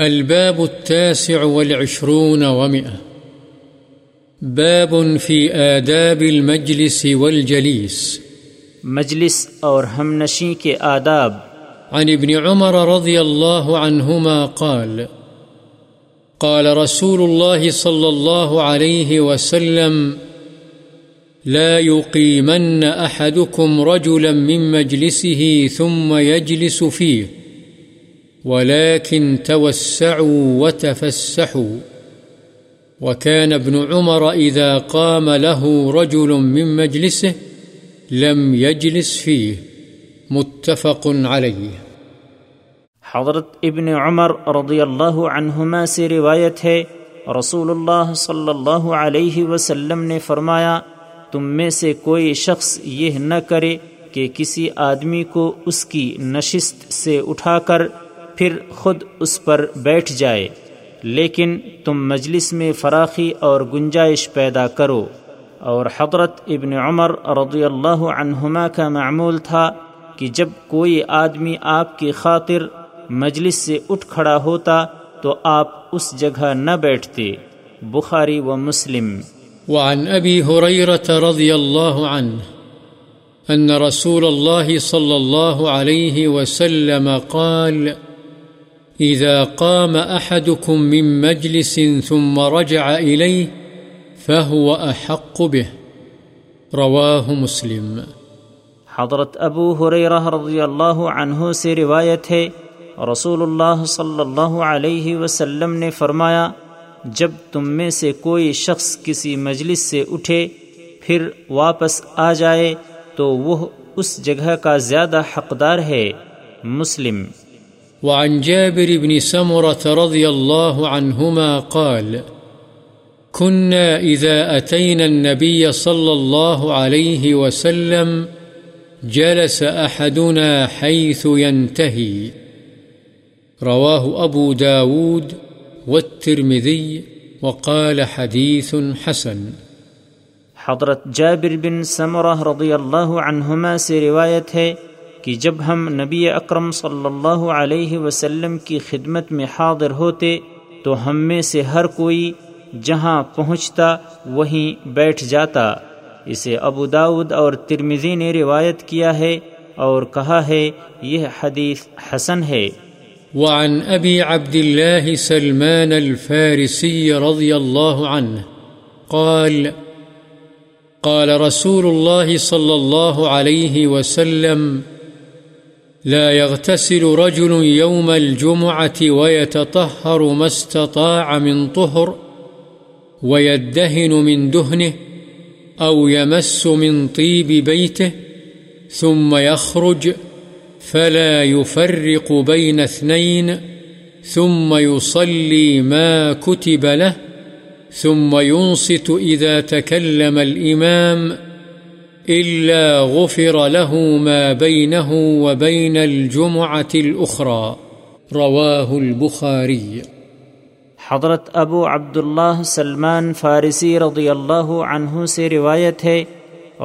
الباب التاسع والعشرون ومئة. باب في آداب المجلس والجليس. مجلس اور ہم نشیں کے آداب. عن ابن عمر رضي الله عنهما قال قال رسول الله صلى الله عليه وسلم لا يقيمن أحدكم رجلا من مجلسه ثم يجلس فيه ولكن توسعوا وتفسحوا. وكان ابن عمر إذا قام له رجل من مجلسه لم يجلس فيه. متفق عليه. حضرت ابن عمر رضی اللہ عنہما سے روایت ہے، رسول اللہ صلی اللہ علیہ وسلم نے فرمایا، تم میں سے کوئی شخص یہ نہ کرے کہ کسی آدمی کو اس کی نشست سے اٹھا کر پھر خود اس پر بیٹھ جائے، لیکن تم مجلس میں فراخی اور گنجائش پیدا کرو۔ اور حضرت ابن عمر رضی اللہ عنہما کا معمول تھا کہ جب کوئی آدمی آپ کی خاطر مجلس سے اٹھ کھڑا ہوتا تو آپ اس جگہ نہ بیٹھتے۔ بخاری و مسلم۔ وعن أبي هريرة رضي الله عنه أن رسول الله صلى الله عليه وسلم قال إذا قام أحدكم من مجلس ثم رجع إليه فهو أحق به. رواه مسلم. حضرت ابو حریرہ رضی اللہ عنہ سے روایت ہے، رسول اللہ صلی اللہ علیہ وسلم نے فرمایا، جب تم میں سے کوئی شخص کسی مجلس سے اٹھے، پھر واپس آ جائے، تو وہ اس جگہ کا زیادہ حقدار ہے۔ مسلم وعن جابر بن سمرة رضي الله عنهما قال، كنا إذا أتينا النبي صلى الله عليه وسلم، جلس أحدنا حيث ينتهي. رواه أبو داود والترمذي وقال حديث حسن. حضرت جابر بن سمرہ رضی اللہ عنہما سے روایت ہے کہ جب ہم نبی اکرم صلی اللہ علیہ وسلم کی خدمت میں حاضر ہوتے تو ہم میں سے ہر کوئی جہاں پہنچتا وہیں بیٹھ جاتا۔ اسے ابو داود اور ترمزی نے روایت کیا ہے اور کہا ہے، یہ حدیث حسن ہے۔ وعن أبي عبد الله سلمان الفارسي رضي الله عنه قال قال رسول الله صلى الله عليه وسلم لا يغتسل رجل يوم الجمعة ويتطهر ما استطاع من طهر ويدهن من دهنه أو يمس من طيب بيته ثم يخرج فلا يفرق بين اثنين ثم يصلي ما كتب له ثم ينصت إذا تكلم الإمام إلا غفر له ما بينه وبين الجمعة الأخرى. رواه البخاري. حضرت ابو عبداللہ سلمان فارسی رضی اللہ عنہ سے روایت ہے،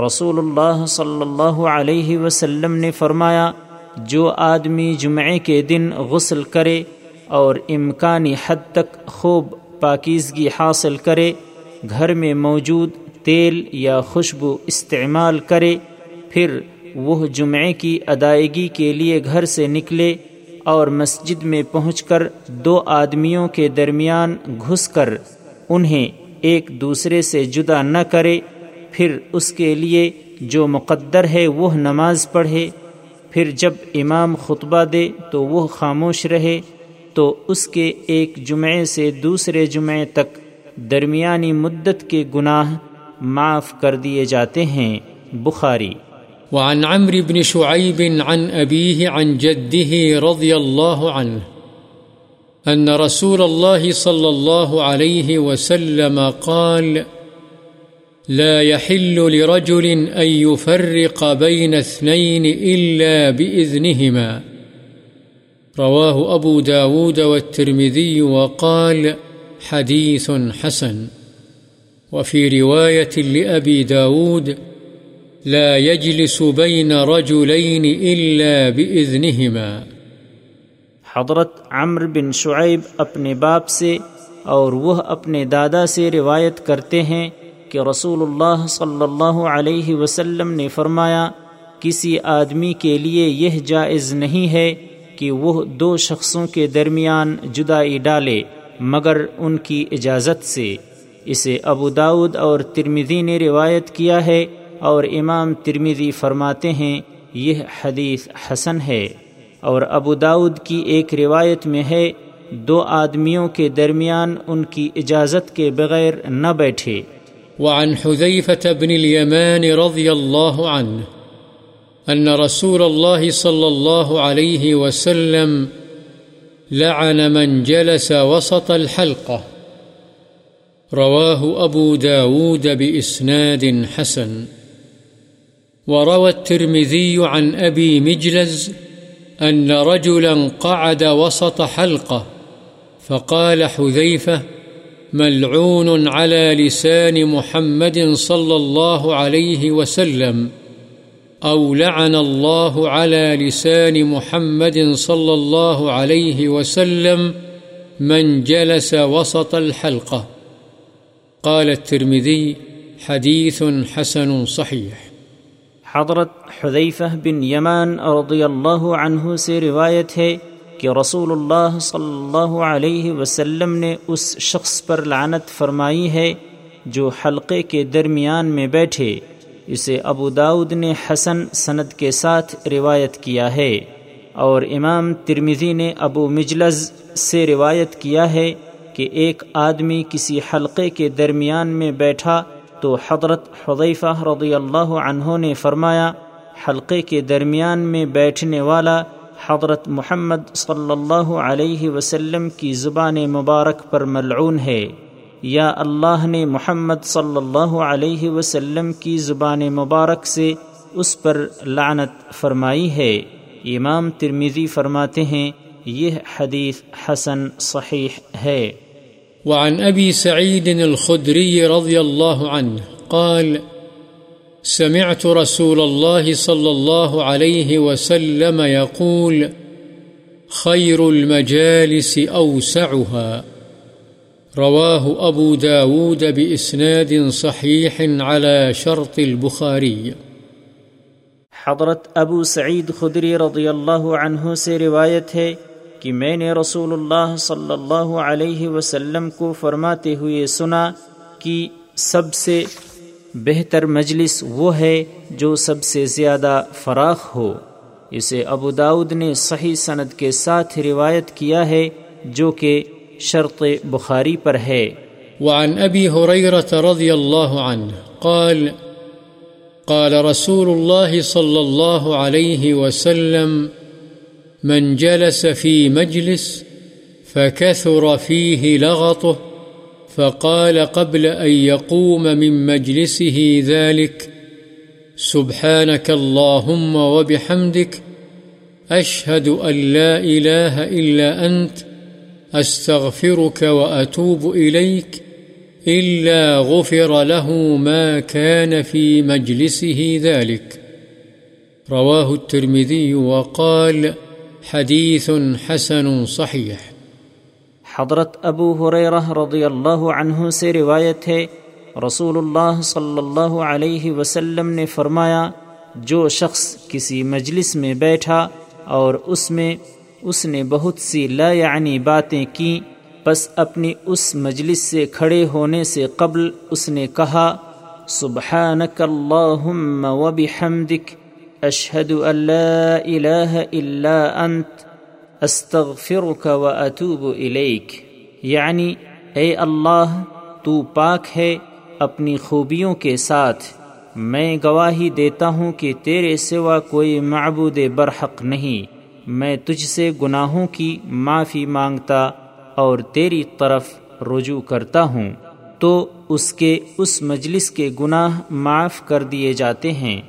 رسول اللہ صلی اللہ علیہ وسلم نے فرمایا، جو آدمی جمعے کے دن غسل کرے اور امکانی حد تک خوب پاکیزگی حاصل کرے، گھر میں موجود تیل یا خوشبو استعمال کرے، پھر وہ جمعے کی ادائیگی کے لیے گھر سے نکلے اور مسجد میں پہنچ کر دو آدمیوں کے درمیان گھس کر انہیں ایک دوسرے سے جدا نہ کرے، پھر اس کے لیے جو مقدر ہے وہ نماز پڑھے، پھر جب امام خطبہ دے تو وہ خاموش رہے، تو اس کے ایک جمعے سے دوسرے جمعے تک درمیانی مدت کے گناہ معاف کر دیے جاتے ہیں، بخاری۔ وعن عمرو بن شعيب عن أبيه عن جده رضي الله عنه أن رسول الله صلى الله عليه وسلم قال، لا يحل لرجل أن يفرق بين اثنين إلا بإذنهما۔ رواه أبو داود والترمذي وقال حديث حسن۔ وفي رواية لأبي داود، لا يجلس بين رجلين إلا بإذنهما. حضرت عمر بن شعیب اپنے باپ سے اور وہ اپنے دادا سے روایت کرتے ہیں کہ رسول اللہ صلی اللہ علیہ وسلم نے فرمایا، کسی آدمی کے لیے یہ جائز نہیں ہے کہ وہ دو شخصوں کے درمیان جدائی ڈالے مگر ان کی اجازت سے۔ اسے ابو داود اور ترمیدی نے روایت کیا ہے اور امام ترمیدی فرماتے ہیں، یہ حدیث حسن ہے۔ اور ابو داود کی ایک روایت میں ہے، دو آدمیوں کے درمیان ان کی اجازت کے بغیر نہ بیٹھے۔ وعن حذيفة بن اليمان رضي الله عنه أن رسول الله صلى الله عليه وسلم لعن من جلس وسط الحلقة رواه أبو داود بإسناد حسن. وروى الترمذي عن أبي مجلز أن رجلا قعد وسط حلقة، فقال حذيفة ملعون على لسان محمد صلى الله عليه وسلم، أو لعن الله على لسان محمد صلى الله عليه وسلم من جلس وسط الحلقة. قال الترمذي حديث حسن صحيح. حضرت حذیفہ بن یمان رضی اللہ عنہ سے روایت ہے کہ رسول اللہ صلی اللہ علیہ وسلم نے اس شخص پر لعنت فرمائی ہے جو حلقے کے درمیان میں بیٹھے، اسے ابو داود نے حسن سند کے ساتھ روایت کیا ہے اور امام ترمیزی نے ابو مجلز سے روایت کیا ہے کہ ایک آدمی کسی حلقے کے درمیان میں بیٹھا تو حضرت حضیفہ رضی اللہ عنہ نے فرمایا، حلقے کے درمیان میں بیٹھنے والا حضرت محمد صلی اللہ علیہ وسلم کی زبان مبارک پر ملعون ہے۔ یا اللہ نے محمد صلی اللہ علیہ وسلم کی زبان مبارک سے اس پر لعنت فرمائی ہے۔ امام ترمیزی فرماتے ہیں یہ حدیث حسن صحیح ہے۔ وعن أبي سعيد الخدري رضي الله عنه قال سمعت رسول الله صلى الله عليه وسلم يقول خير المجالس أوسعها. رواه أبو داود بإسناد صحيح على شرط البخاري. حضرت ابو سعید خدری رضی اللہ عنہ سے روایت ہے کہ میں نے رسول اللہ صلی اللہ علیہ وسلم کو فرماتے ہوئے سنا کہ سب سے بہتر مجلس وہ ہے جو سب سے زیادہ فراخ ہو۔ اسے ابو داود نے صحیح سند کے ساتھ روایت کیا ہے جو کہ شرط بخاری پر ہے۔ وعن ابی حریرت رضی اللہ عنہ قال قال رسول الله صلى الله عليه وسلم من جلس في مجلس فكثر فيه لغطه فقال قبل أن يقوم من مجلسه ذلك سبحانك اللهم وبحمدك أشهد أن لا إله إلا أنت أستغفرك وأتوب إليك إلا غفر له ما كان في مجلسه ذلك رواه الترمذي وقال حديث حسن صحيح. حضرت ابو حریرہ رضی اللہ عنہ سے روایت ہے رسول اللہ صلی اللہ علیہ وسلم نے فرمایا، جو شخص کسی مجلس میں بیٹھا اور اس میں اس نے بہت سی لا یعنی باتیں کیں بس اپنی اس مجلس سے کھڑے ہونے سے قبل اس نے کہا، سبحانک اللہم و بحمدک اشہد ان لا الہ الا انت استغفرک و اتوب الیک یعنی اے اللہ تو پاک ہے اپنی خوبیوں کے ساتھ۔ میں گواہی دیتا ہوں کہ تیرے سوا کوئی معبود برحق نہیں۔ میں تجھ سے گناہوں کی معافی مانگتا اور تیری طرف رجوع کرتا ہوں۔ تو اس کے، اس مجلس کے گناہ معاف کر دیے جاتے ہیں۔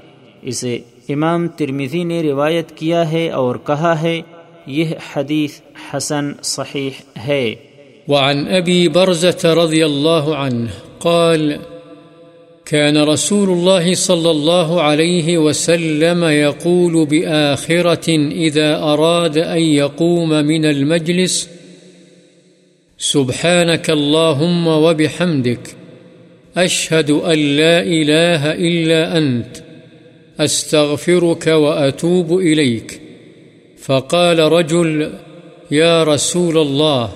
اسے امام ترمیزی نے روایت کیا ہے اور کہا ہے، یہ حدیث حسن صحیح ہے۔ وعن أبي برزة رضي الله عنه قال كان رسول الله صلى الله عليه وسلم يقول بآخرة إذا أراد أن يقوم من المجلس سبحانك اللهم وبحمدك أشهد أن لا إله إلا أنت أستغفرك وأتوب إليك. فقال رجل، يا رسول الله،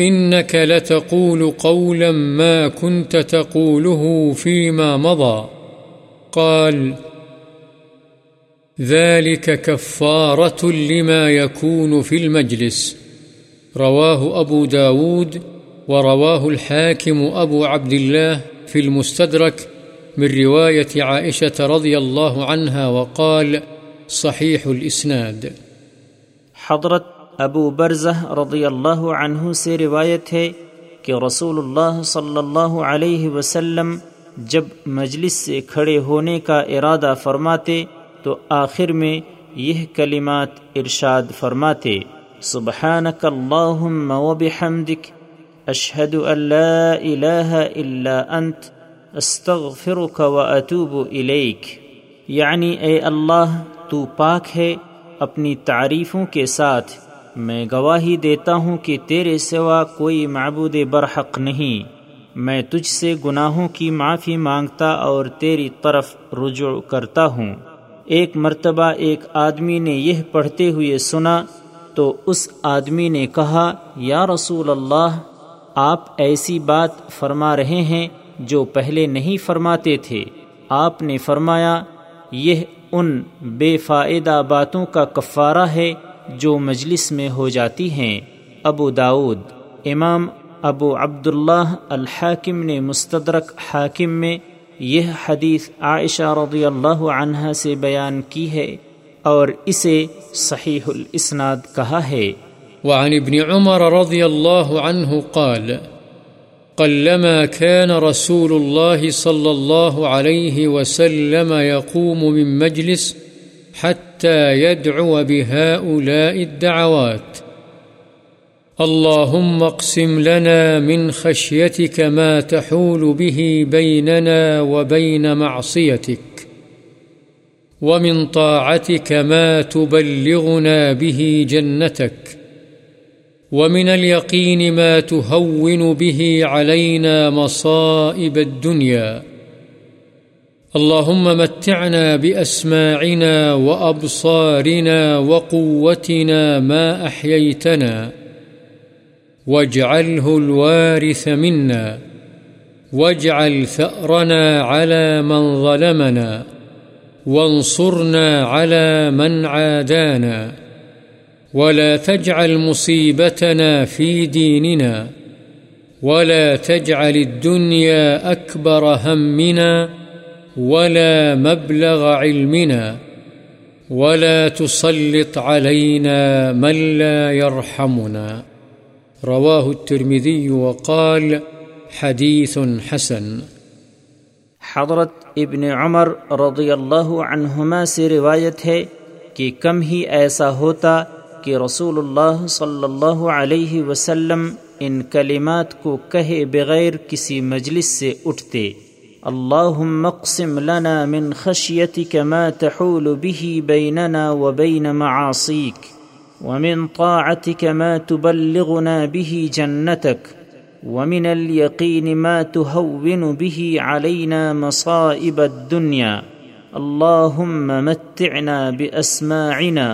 إنك لتقول قولا ما كنت تقوله فيما مضى. قال، ذلك كفارة لما يكون في المجلس. رواه أبو داود ورواه الحاكم أبو عبد الله في المستدرك من رواية عائشة رضي الله عنها وقال صحيح الإسناد. حضرت ابو برزہ رضی اللہ عنہ سے روایت ہے کہ رسول اللہ صلی اللہ علیہ وسلم جب مجلس سے کھڑے ہونے کا ارادہ فرماتے تو آخر میں یہ کلمات ارشاد فرماتے، سبحانک اللہم و بحمدک، اشہد ان لا الہ الا انت استغفرک و اتوب الیک یعنی اے اللہ، تو پاک ہے اپنی تعریفوں کے ساتھ۔ میں گواہی دیتا ہوں کہ تیرے سوا کوئی معبود برحق نہیں۔ میں تجھ سے گناہوں کی معافی مانگتا اور تیری طرف رجوع کرتا ہوں۔ ایک مرتبہ ایک آدمی نے یہ پڑھتے ہوئے سنا، تو اس آدمی نے کہا، یا رسول اللہ، آپ ایسی بات فرما رہے ہیں جو پہلے نہیں فرماتے تھے۔ آپ نے فرمایا، یہ ان بے فائدہ باتوں کا کفارہ ہے جو مجلس میں ہو جاتی ہیں۔ ابو داود امام ابو عبداللہ الحاکم نے مستدرک حاکم میں یہ حدیث عائشہ رضی اللہ عنہ سے بیان کی ہے اور اسے صحیح الاسناد کہا ہے۔ وعن ابن عمر رضی اللہ عنہ قال قلما كان رسول الله صلى الله عليه وسلم يقوم من مجلس حتى يدعو بهؤلاء الدعوات. اللهم اقسم لنا من خشيتك ما تحول به بيننا وبين معصيتك ومن طاعتك ما تبلغنا به جنتك ومن اليقين ما تهون به علينا مصائب الدنيا. اللهم متعنا بأسماعنا وأبصارنا وقوتنا ما أحييتنا. واجعله الوارث منا. واجعل ثأرنا على من ظلمنا. وانصرنا على من عادانا. ولا تجعل مصيبتنا في ديننا ولا تجعل الدنيا أكبر همنا ولا مبلغ علمنا ولا تسلط علينا من لا يرحمنا. رواه الترمذي وقال حديث حسن. حضرت ابن عمر رضی اللہ عنہما سے روایت ہے کہ کم ہی ایسا ہوتا کہ رسول اللہ صلی اللہ علیہ وسلم ان کلمات کو کہے بغیر کسی مجلس سے اٹھتے۔ اللهم اقسم لنا من خشيتك ما تحول به بيننا وبين معاصيك ومن طاعتك ما تبلغنا به جنتك ومن اليقين ما تهون به علينا مصائب الدنيا اللهم متعنا بأسماعنا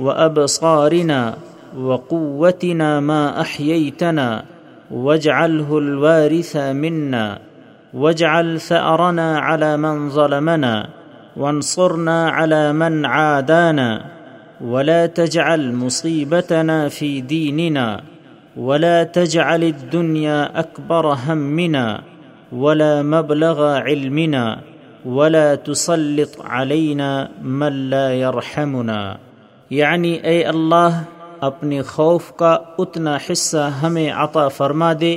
وأبصارنا وقوتنا ما أحييتنا واجعله الوارث منا واجعل ثأرنا على من ظلمنا وانصرنا على من عادانا ولا تجعل مصيبتنا في ديننا ولا تجعل الدنيا أكبر همنا ولا مبلغ علمنا ولا تسلط علينا من لا يرحمنا یعنی اے اللہ، اپنے خوف کا اتنا حصہ ہمیں عطا فرما دے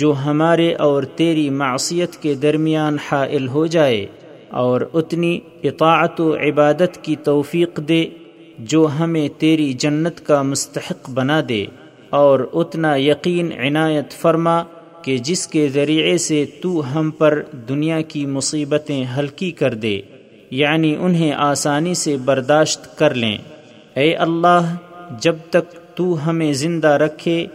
جو ہمارے اور تیری معصیت کے درمیان حائل ہو جائے، اور اتنی اطاعت و عبادت کی توفیق دے جو ہمیں تیری جنت کا مستحق بنا دے، اور اتنا یقین عنایت فرما کہ جس کے ذریعے سے تو ہم پر دنیا کی مصیبتیں ہلکی کر دے یعنی انہیں آسانی سے برداشت کر لیں۔ اے اللہ، جب تک تو ہمیں زندہ رکھے،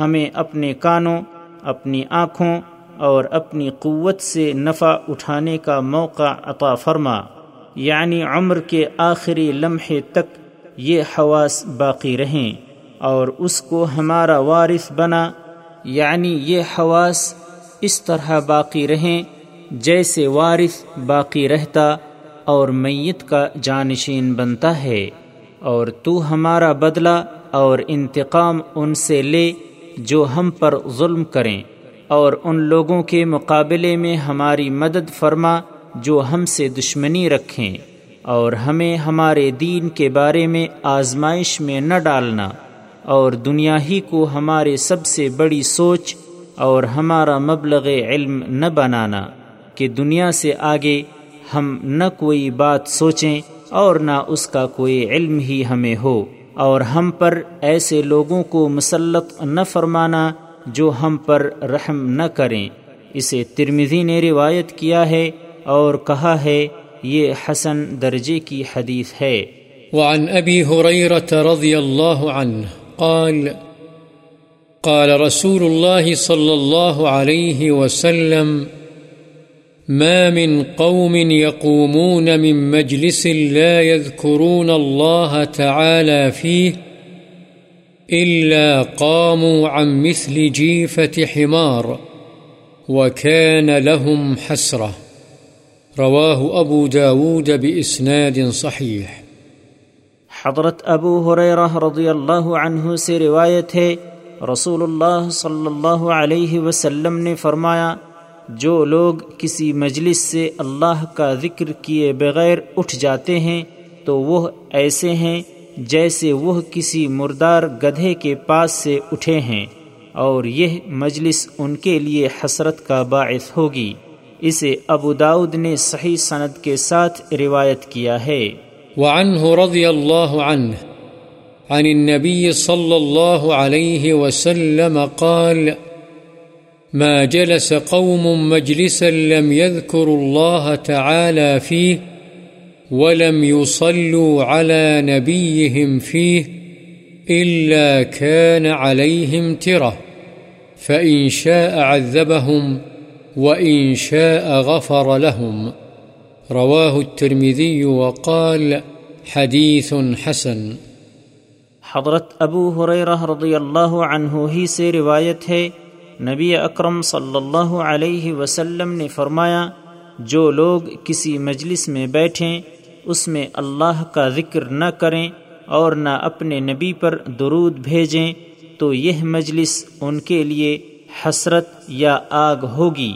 ہمیں اپنے کانوں، اپنی آنکھوں اور اپنی قوت سے نفع اٹھانے کا موقع عطا فرما۔ یعنی عمر کے آخری لمحے تک یہ حواس باقی رہیں اور اس کو ہمارا وارث بنا۔ یعنی یہ حواس اس طرح باقی رہیں جیسے وارث باقی رہتا اور میت کا جانشین بنتا ہے۔ اور تو ہمارا بدلہ اور انتقام ان سے لے جو ہم پر ظلم کریں اور ان لوگوں کے مقابلے میں ہماری مدد فرما جو ہم سے دشمنی رکھیں اور ہمیں ہمارے دین کے بارے میں آزمائش میں نہ ڈالنا اور دنیا ہی کو ہمارے سب سے بڑی سوچ اور ہمارا مبلغ علم نہ بنانا کہ دنیا سے آگے ہم نہ کوئی بات سوچیں اور نہ اس کا کوئی علم ہی ہمیں ہو، اور ہم پر ایسے لوگوں کو مسلط نہ فرمانا جو ہم پر رحم نہ کریں۔ اسے ترمزی نے روایت کیا ہے اور کہا ہے، یہ حسن درجے کی حدیث ہے۔ وعن ابی حریرت رضی اللہ عنہ قال قال رسول الله صلى الله عليه وسلم ما من قوم يقومون من مجلس لا يذكرون الله تعالى فيه إلا قاموا عن مثل جيفة حمار وكان لهم حسرة رواه أبو داود بإسناد صحيح حضرت ابو حریرہ رضی اللہ عنہ سے روایت ہے، رسول اللہ صلی اللہ علیہ وسلم نے فرمایا جو لوگ کسی مجلس سے اللہ کا ذکر کیے بغیر اٹھ جاتے ہیں تو وہ ایسے ہیں جیسے وہ کسی مردار گدھے کے پاس سے اٹھے ہیں، اور یہ مجلس ان کے لیے حسرت کا باعث ہوگی۔ اسے ابو داود نے صحیح سند کے ساتھ روایت کیا ہے۔ وعنه رضي الله عنه عن النبي صلى الله عليه وسلم قال ما جلس قوم مجلسا لم يذكروا الله تعالى فيه ولم يصلوا على نبيهم فيه إلا كان عليهم تره فإن شاء عذبهم وإن شاء غفر لهم. رواه الترمذي وقال حديث حسن. حضرت ابو حریرہ رضی اللہ عنہ ہی سے روایت ہے نبی اکرم صلی اللہ علیہ وسلم نے فرمایا، جو لوگ کسی مجلس میں بیٹھیں، اس میں اللہ کا ذکر نہ کریں اور نہ اپنے نبی پر درود بھیجیں، تو یہ مجلس ان کے لیے حسرت یا آگ ہوگی۔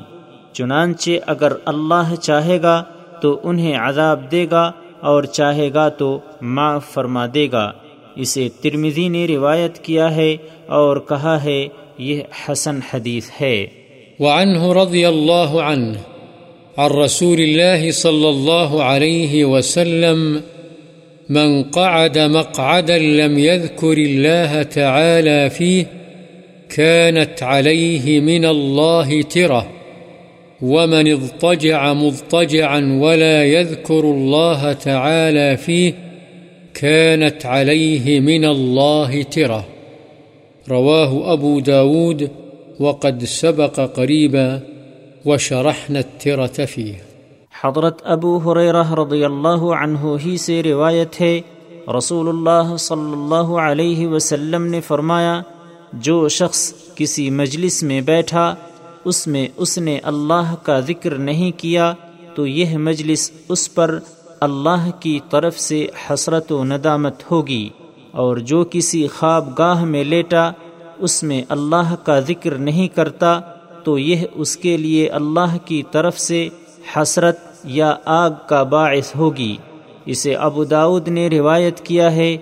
چنانچہ اگر اللہ چاہے گا، تو انہیں عذاب دے گا اور چاہے گا تو معاف فرما دے گا۔ اسے ترمزی نے روایت کیا ہے اور کہا ہے یہ حسن حدیث ہے۔ وعنه رضی اللہ عنہ، عن رسول الله صلى الله عليه وسلم، من قعد مقعدا لم يذكر الله تعالى فيه كانت عليه من الله تره ومن اضطجع مضطجعا ولا يذكر الله تعالى فيه كانت عليه من الله تره رواه أبو داود وقد سبق قريبا وشرحنا الترة فيه. حضرت ابو حریرہ رضی اللہ عنہ ہی سے روایت ہے رسول اللہ صلی اللہ علیہ وسلم نے فرمایا، جو شخص کسی مجلس میں بیٹھا، اس میں اس نے اللہ کا ذکر نہیں کیا، تو یہ مجلس اس پر اللہ کی طرف سے حسرت و ندامت ہوگی۔ اور جو کسی خواب گاہ میں لیٹا، اس میں اللہ کا ذکر نہیں کرتا، تو یہ اس کے لیے اللہ کی طرف سے حسرت یا آگ کا باعث ہوگی۔ اسے ابو داود نے روایت کیا ہے